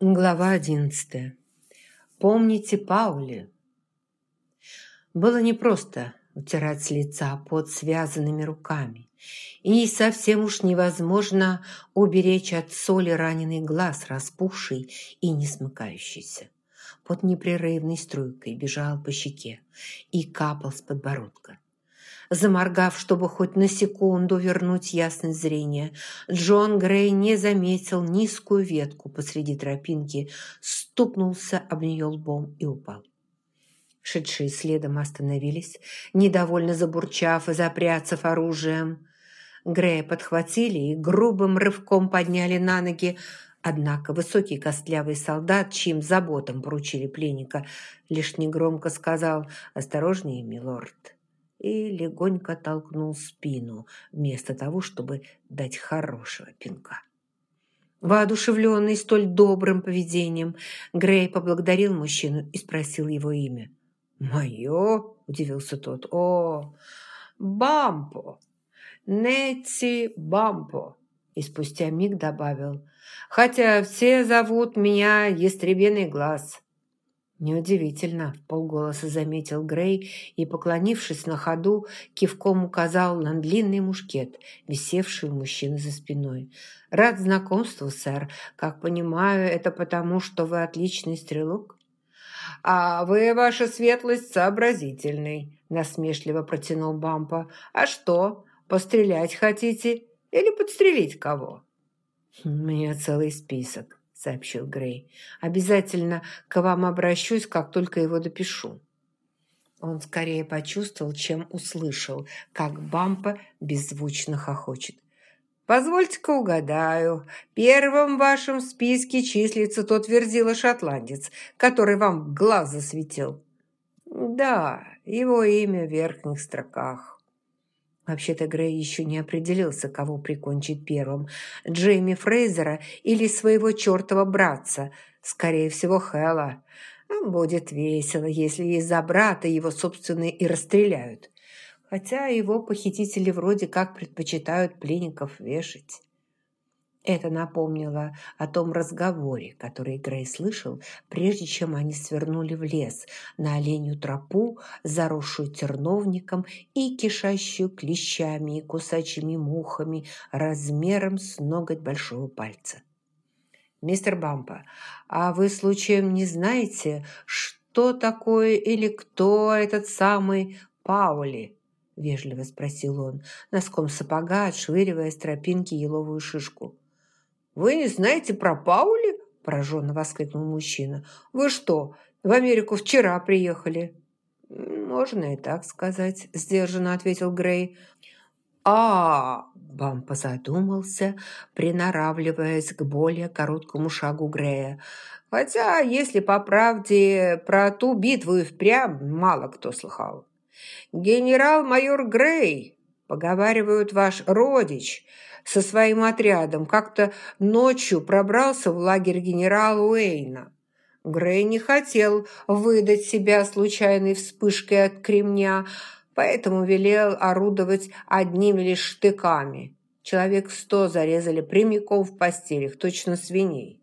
Глава одиннадцатая. Помните Паули? Было непросто утирать с лица под связанными руками. И совсем уж невозможно уберечь от соли раненый глаз, распухший и не смыкающийся. Под непрерывной струйкой бежал по щеке и капал с подбородка. Заморгав, чтобы хоть на секунду вернуть ясность зрения, Джон Грей не заметил низкую ветку посреди тропинки, стукнулся об нее лбом и упал. Шедшие следом остановились, недовольно забурчав и запрятав оружием. Грея подхватили и грубым рывком подняли на ноги, Однако высокий костлявый солдат, чьим заботам поручили пленника, лишь негромко сказал «Осторожнее, милорд» и легонько толкнул спину, вместо того, чтобы дать хорошего пинка. Воодушевленный столь добрым поведением, Грей поблагодарил мужчину и спросил его имя. «Мое?» – удивился тот. «О, Бампо! Нетти Бампо!» И спустя миг добавил. «Хотя все зовут меня Ястребиный глаз». «Неудивительно», – полголоса заметил Грей и, поклонившись на ходу, кивком указал на длинный мушкет, висевший у мужчины за спиной. «Рад знакомству, сэр. Как понимаю, это потому, что вы отличный стрелок?» «А вы, ваша светлость, сообразительный», – насмешливо протянул Бампа. «А что, пострелять хотите или подстрелить кого?» «У меня целый список», сообщил Грей. «Обязательно к вам обращусь, как только его допишу». Он скорее почувствовал, чем услышал, как Бампа беззвучно хохочет. «Позвольте-ка угадаю. Первым в вашем списке числится тот верзила шотландец, который вам глаз засветил». «Да, его имя в верхних строках». Вообще-то Грей еще не определился, кого прикончить первым – Джейми Фрейзера или своего чертова братца, скорее всего, Хэлла. Будет весело, если из-за брата его собственные и расстреляют. Хотя его похитители вроде как предпочитают пленников вешать. Это напомнило о том разговоре, который Грей слышал, прежде чем они свернули в лес, на оленью тропу, заросшую терновником и кишащую клещами и кусачими мухами размером с ноготь большого пальца. «Мистер Бампа, а вы случаем не знаете, что такое или кто этот самый Паули?» – вежливо спросил он, носком сапога отшвыривая с тропинки еловую шишку. «Вы не знаете про Паули?» – пораженно воскликнул мужчина. «Вы что, в Америку вчера приехали?» «Можно и так сказать», – сдержанно ответил Грей. а Бампа задумался, приноравливаясь к более короткому шагу Грея. «Хотя, если по правде, про ту битву и впрямь мало кто слыхал. Генерал-майор Грей, поговаривают, ваш родич – со своим отрядом как-то ночью пробрался в лагерь генерала Уэйна. Грей не хотел выдать себя случайной вспышкой от кремня, поэтому велел орудовать одними лишь штыками. Человек сто зарезали прямиком в постелях, точно свиней.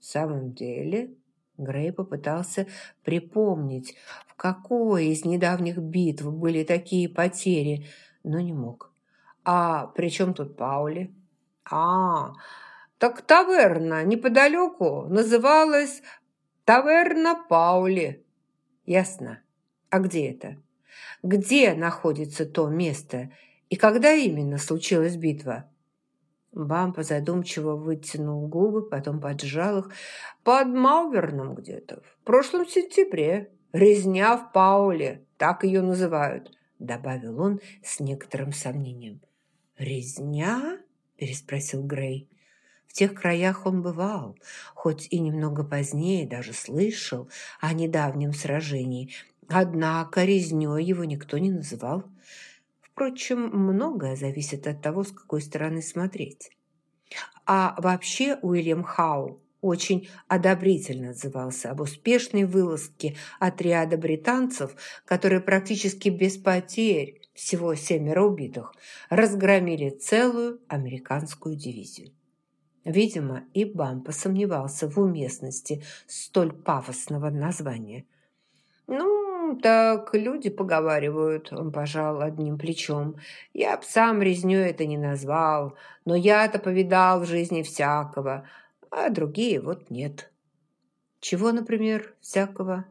В самом деле, Грей попытался припомнить, в какой из недавних битв были такие потери, но не мог. «А при чем тут Паули?» «А, так таверна неподалеку называлась Таверна Паули». «Ясно. А где это? Где находится то место и когда именно случилась битва?» Бампа задумчиво вытянул губы, потом поджал их. «Под Малверном где-то. В прошлом сентябре. Резня в Пауле. Так ее называют», – добавил он с некоторым сомнением. «Резня?» – переспросил Грей. В тех краях он бывал, хоть и немного позднее даже слышал о недавнем сражении, однако резнёй его никто не называл. Впрочем, многое зависит от того, с какой стороны смотреть. А вообще Уильям Хау очень одобрительно отзывался об успешной вылазке отряда британцев, которые практически без потерь, всего семеро убитых, разгромили целую американскую дивизию. Видимо, и Бампа сомневался в уместности столь пафосного названия. «Ну, так люди поговаривают», – он пожал одним плечом. «Я б сам резню это не назвал, но я-то повидал в жизни всякого, а другие вот нет». «Чего, например, всякого?»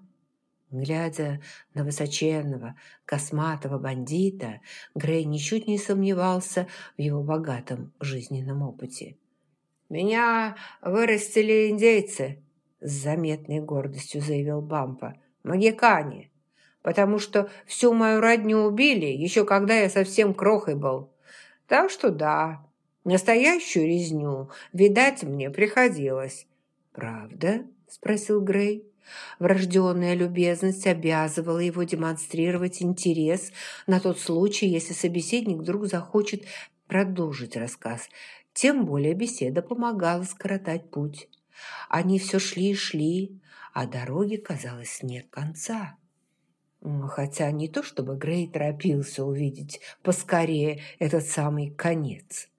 Глядя на высоченного, косматого бандита, Грей ничуть не сомневался в его богатом жизненном опыте. «Меня вырастили индейцы», – с заметной гордостью заявил Бампа. «Магикане, потому что всю мою родню убили, еще когда я совсем крохой был. Так что да, настоящую резню, видать, мне приходилось». «Правда?» – спросил Грей. Врожденная любезность обязывала его демонстрировать интерес на тот случай, если собеседник вдруг захочет продолжить рассказ – тем более беседа помогала скоротать путь. Они все шли и шли, а дороги, казалось, нет конца. Хотя не то, чтобы Грей торопился увидеть поскорее этот самый конец.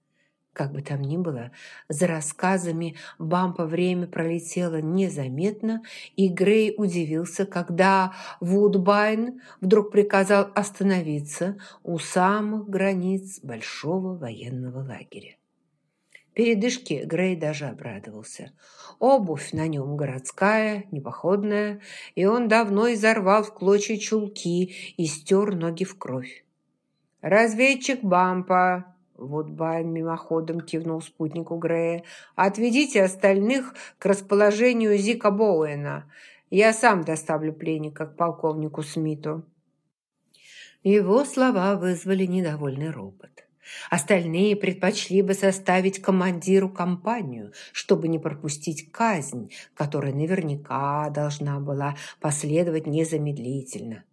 Как бы там ни было, за рассказами Бампа время пролетело незаметно, и Грей удивился, когда Вудбайн вдруг приказал остановиться у самых границ большого военного лагеря. Передышке Грей даже обрадовался. Обувь на нем городская, непоходная, и он давно изорвал в клочья чулки и стер ноги в кровь. «Разведчик Бампа!» Вот Байн мимоходом кивнул спутнику Грея. «Отведите остальных к расположению Зика Боуэна. Я сам доставлю пленника к полковнику Смиту». Его слова вызвали недовольный робот. Остальные предпочли бы составить командиру компанию, чтобы не пропустить казнь, которая наверняка должна была последовать незамедлительно.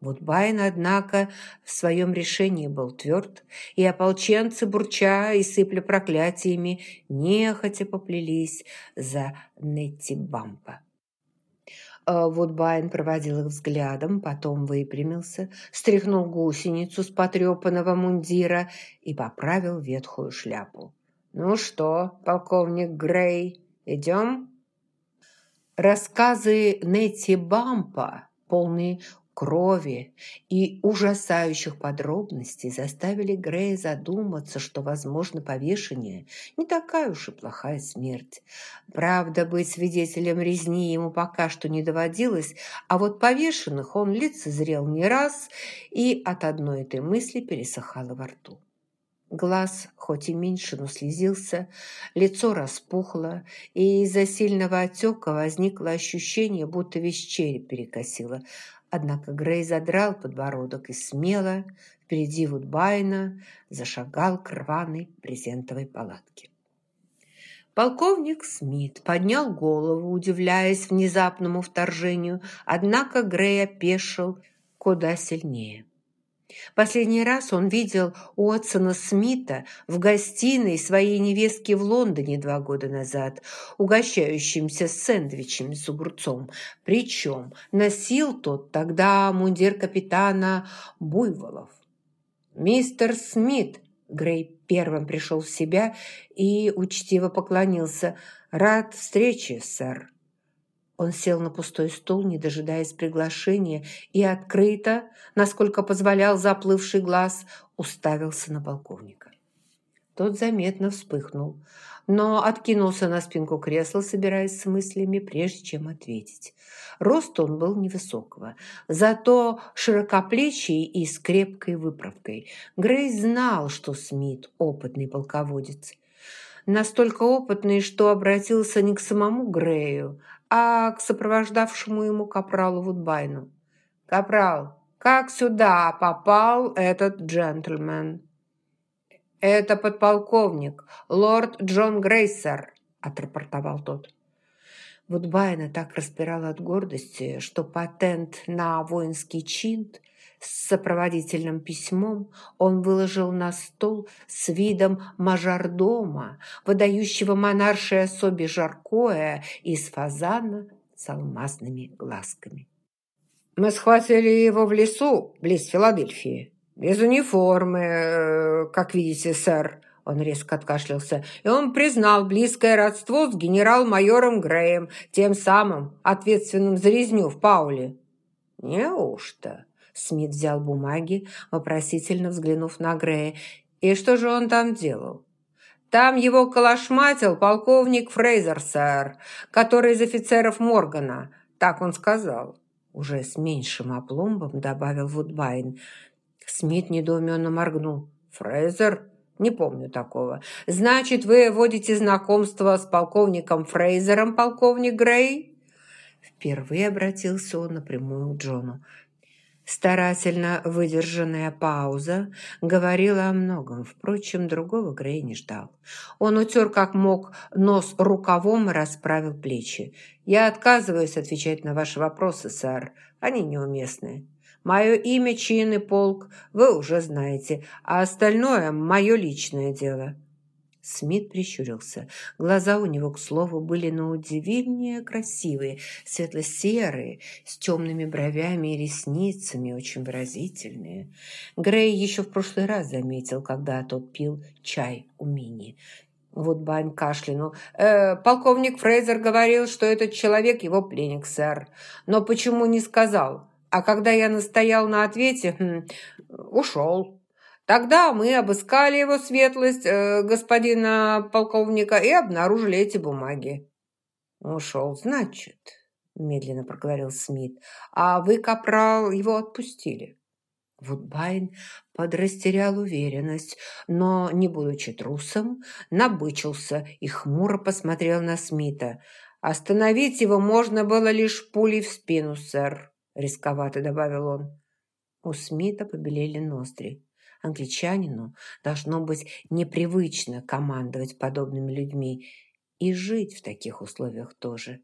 Вудбайн, однако, в своем решении был тверд, и ополченцы, бурча и сыпля проклятиями, нехотя поплелись за Неттибампа. А Вудбайн проводил их взглядом, потом выпрямился, стряхнул гусеницу с потрепанного мундира и поправил ветхую шляпу. «Ну что, полковник Грей, идем?» Рассказы Нетти Бампа, полные крови и ужасающих подробностей заставили Грея задуматься, что, возможно, повешение не такая уж и плохая смерть. Правда, быть свидетелем резни ему пока что не доводилось, а вот повешенных он лицезрел не раз, и от одной этой мысли пересыхало во рту. Глаз, хоть и меньше, но слезился, лицо распухло, и из-за сильного отека возникло ощущение, будто весь череп перекосило – Однако Грей задрал подбородок и смело, впереди Вудбайна, зашагал к рваной брезентовой палатке. Полковник Смит поднял голову, удивляясь внезапному вторжению, однако Грей опешил куда сильнее. Последний раз он видел Уотсона Смита в гостиной своей невестки в Лондоне два года назад, угощающимся сэндвичем с огурцом. Причем носил тот тогда мундир капитана Буйволов. «Мистер Смит!» Грей первым пришел в себя и учтиво поклонился. «Рад встрече, сэр!» Он сел на пустой стул, не дожидаясь приглашения, и открыто, насколько позволял заплывший глаз, уставился на полковника. Тот заметно вспыхнул, но откинулся на спинку кресла, собираясь с мыслями, прежде чем ответить. Рост он был невысокого, зато широкоплечий и с крепкой выправкой. Грей знал, что Смит – опытный полководец. Настолько опытный, что обратился не к самому Грею, а к сопровождавшему ему капралу Вудбайну. «Капрал, как сюда попал этот джентльмен?» «Это подполковник, лорд Джон Грейсер», – отрапортовал тот. Вудбайна так распирала от гордости, что патент на воинский чин с сопроводительным письмом он выложил на стол с видом мажордома, выдающего монаршей особе жаркое из фазана с алмазными глазками. «Мы схватили его в лесу, близ Филадельфии, без униформы, э, как видите, сэр», Он резко откашлялся. «И он признал близкое родство с генерал-майором Греем, тем самым ответственным за резню в Пауле». «Неужто?» Смит взял бумаги, вопросительно взглянув на Грея. «И что же он там делал?» «Там его калашматил полковник Фрейзер, сэр, который из офицеров Моргана. Так он сказал». Уже с меньшим опломбом добавил Вудбайн. Смит недоуменно моргнул. «Фрейзер? Не помню такого. Значит, вы водите знакомство с полковником Фрейзером, полковник Грей?» Впервые обратился он напрямую к Джону. Старательно выдержанная пауза говорила о многом. Впрочем, другого Грей не ждал. Он утер как мог нос рукавом и расправил плечи. «Я отказываюсь отвечать на ваши вопросы, сэр. Они неуместны. Мое имя, чин и полк вы уже знаете, а остальное – мое личное дело». Смит прищурился. Глаза у него, к слову, были на удивление красивые, светло-серые, с темными бровями и ресницами, очень выразительные. Грей еще в прошлый раз заметил, когда тот пил чай у Мини. Вот Бань кашлянул. «Э, «Полковник Фрейзер говорил, что этот человек его пленник, сэр. Но почему не сказал? А когда я настоял на ответе, хм, ушел». Тогда мы обыскали его светлость, э, господина полковника, и обнаружили эти бумаги. «Ушел, значит», – медленно проговорил Смит. «А вы, капрал, его отпустили». Вудбайн подрастерял уверенность, но, не будучи трусом, набычился и хмуро посмотрел на Смита. «Остановить его можно было лишь пулей в спину, сэр», – рисковато добавил он. У Смита побелели ноздри. Англичанину должно быть непривычно командовать подобными людьми и жить в таких условиях тоже.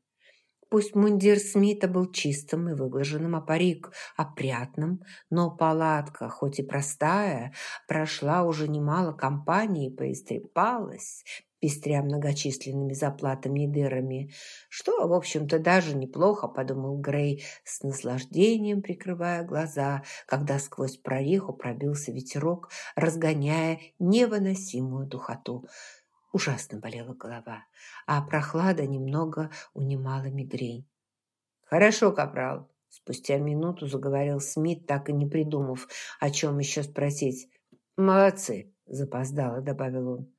Пусть мундир Смита был чистым и выглаженным, а парик опрятным, но палатка, хоть и простая, прошла уже немало компаний и поистрепалась, пестря многочисленными заплатами и дырами. Что, в общем-то, даже неплохо, подумал Грей, с наслаждением прикрывая глаза, когда сквозь прореху пробился ветерок, разгоняя невыносимую духоту. Ужасно болела голова, а прохлада немного унимала мигрень. «Хорошо, капрал», – спустя минуту заговорил Смит, так и не придумав, о чем еще спросить. «Молодцы», – запоздало, добавил он.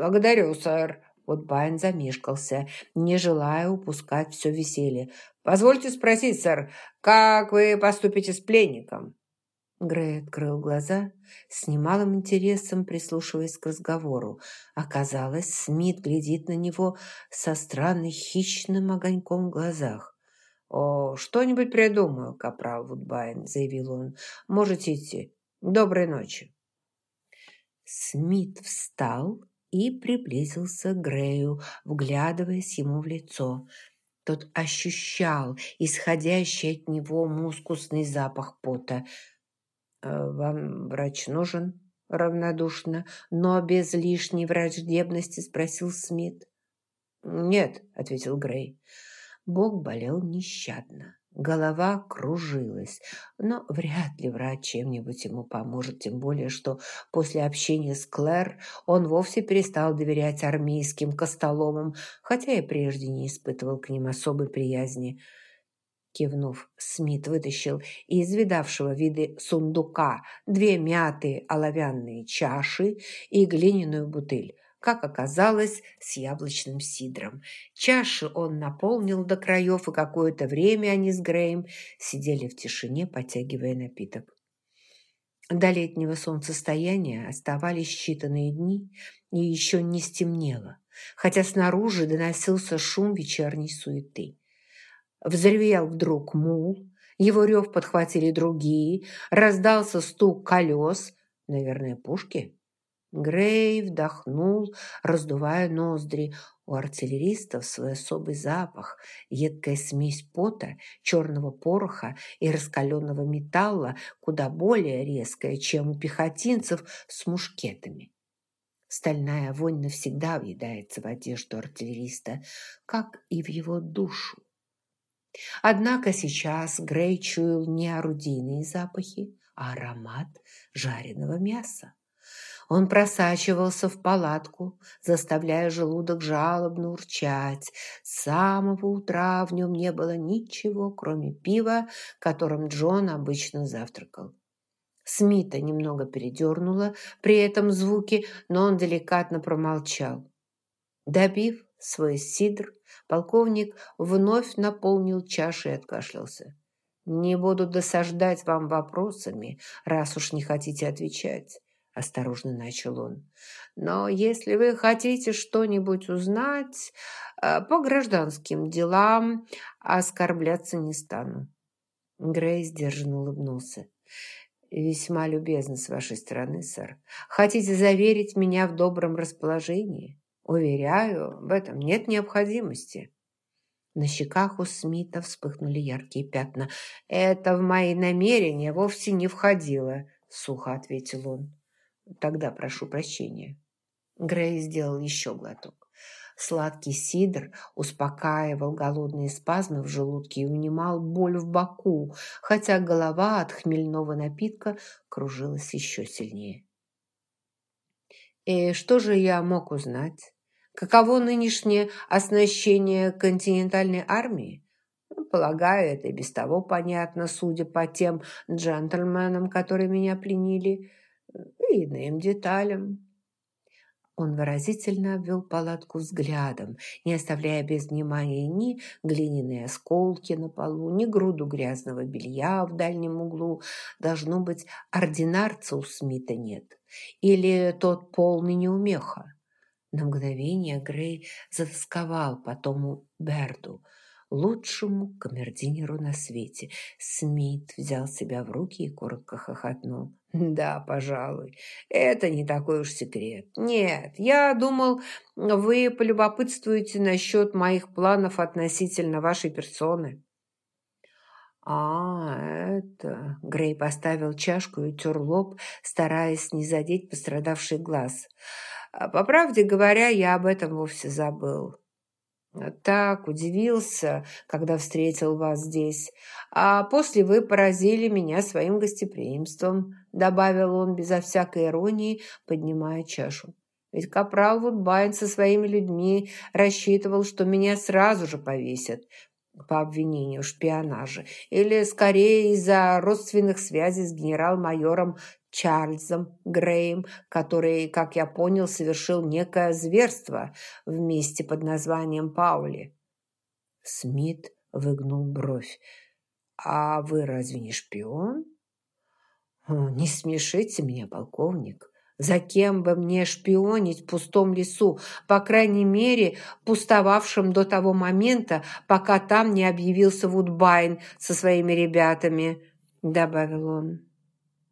«Благодарю, сэр». Удбайн замешкался, не желая упускать все веселье. «Позвольте спросить, сэр, как вы поступите с пленником?» Грей открыл глаза, с немалым интересом прислушиваясь к разговору. Оказалось, Смит глядит на него со странным хищным огоньком в глазах. «О, что-нибудь придумаю, капрал Вудбайн», — заявил он. «Можете идти. Доброй ночи». Смит встал и приблизился к Грею, вглядываясь ему в лицо. Тот ощущал исходящий от него мускусный запах пота. «Э, «Вам врач нужен?» – равнодушно, но без лишней враждебности спросил Смит. «Нет», – ответил Грей. Бог болел нещадно. Голова кружилась, но вряд ли врач чем-нибудь ему поможет, тем более, что после общения с Клэр он вовсе перестал доверять армейским костоломам, хотя и прежде не испытывал к ним особой приязни. Кивнув, Смит вытащил из видавшего виды сундука две мятые оловянные чаши и глиняную бутыль как оказалось, с яблочным сидром. Чаши он наполнил до краев, и какое-то время они с Греем сидели в тишине, потягивая напиток. До летнего солнцестояния оставались считанные дни, и еще не стемнело, хотя снаружи доносился шум вечерней суеты. Взревел вдруг мул, его рев подхватили другие, раздался стук колес, наверное, пушки – Грей вдохнул, раздувая ноздри. У артиллеристов свой особый запах, едкая смесь пота, черного пороха и раскаленного металла, куда более резкая, чем у пехотинцев с мушкетами. Стальная вонь навсегда въедается в одежду артиллериста, как и в его душу. Однако сейчас Грей чуял не орудийные запахи, а аромат жареного мяса. Он просачивался в палатку, заставляя желудок жалобно урчать. С самого утра в нем не было ничего, кроме пива, которым Джон обычно завтракал. Смита немного передернула при этом звуке, но он деликатно промолчал. Добив свой сидр, полковник вновь наполнил чашу и откашлялся. «Не буду досаждать вам вопросами, раз уж не хотите отвечать», – осторожно начал он. «Но если вы хотите что-нибудь узнать, э, по гражданским делам оскорбляться не стану». Грей сдержанно улыбнулся. «Весьма любезно с вашей стороны, сэр. Хотите заверить меня в добром расположении? Уверяю, в этом нет необходимости». На щеках у Смита вспыхнули яркие пятна. «Это в мои намерения вовсе не входило», — сухо ответил он. «Тогда прошу прощения». Грей сделал еще глоток. Сладкий сидр успокаивал голодные спазмы в желудке и унимал боль в боку, хотя голова от хмельного напитка кружилась еще сильнее. «И что же я мог узнать? Каково нынешнее оснащение континентальной армии?» ну, Полагаю, это и без того понятно, судя по тем джентльменам, которые меня пленили, и иным деталям. Он выразительно обвел палатку взглядом, не оставляя без внимания ни глиняные осколки на полу, ни груду грязного белья в дальнем углу. Должно быть, ординарца у Смита нет. Или тот полный неумеха. На мгновение Грей затасковал по тому Берду – лучшему камердинеру на свете. Смит взял себя в руки и коротко хохотнул. «Да, пожалуй, это не такой уж секрет. Нет, я думал, вы полюбопытствуете насчет моих планов относительно вашей персоны». «А, это...» Грей поставил чашку и утер лоб, стараясь не задеть пострадавший глаз. «По правде говоря, я об этом вовсе забыл. Так удивился, когда встретил вас здесь. А после вы поразили меня своим гостеприимством, добавил он безо всякой иронии, поднимая чашу. Ведь капрал Вудбайн со своими людьми рассчитывал, что меня сразу же повесят по обвинению в шпионаже, или скорее из-за родственных связей с генерал-майором Чарльзом Греем, который, как я понял, совершил некое зверство в месте под названием Паули. Смит выгнул бровь. «А вы разве не шпион?» «Не смешите меня, полковник. За кем бы мне шпионить в пустом лесу, по крайней мере, пустовавшем до того момента, пока там не объявился Вудбайн со своими ребятами?» добавил он.